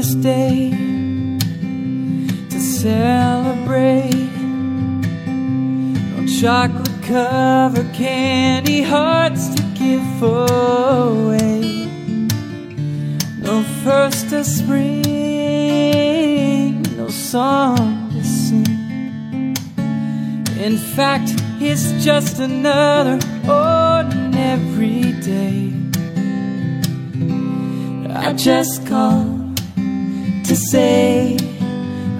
this day to celebrate. No chocolate covered candy hearts to give away. No first of spring, no song to sing. In fact, it's just another ordinary day. I just called to say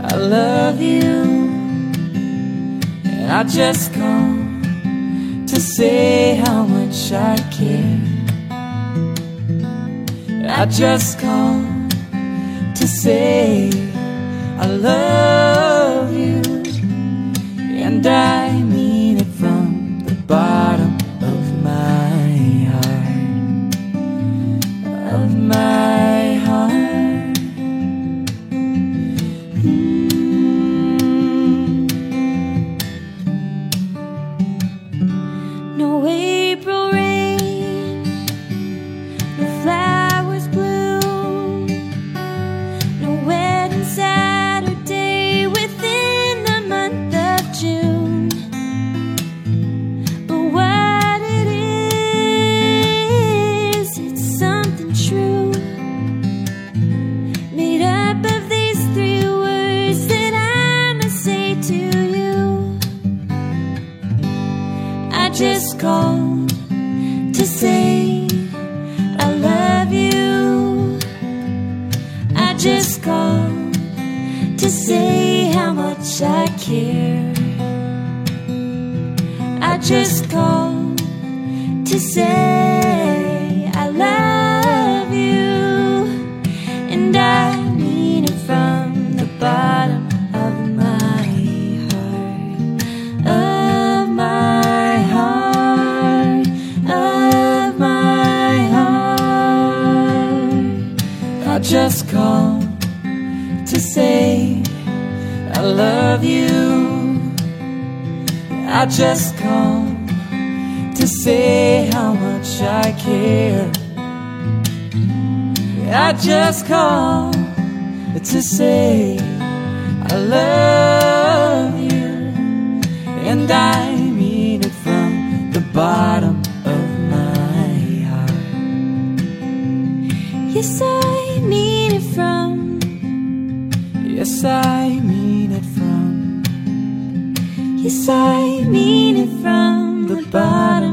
I love you. And I just called to say how much I care. I just called to say I love just called to say I love you. I just called to say how much I care. I just called to say just call to say I love you. I just call to say how much I care. I just call to say I love you, and I mean it from the bottom of my heart. You say. Yes, I mean it from. Yes, I mean it from the bottom.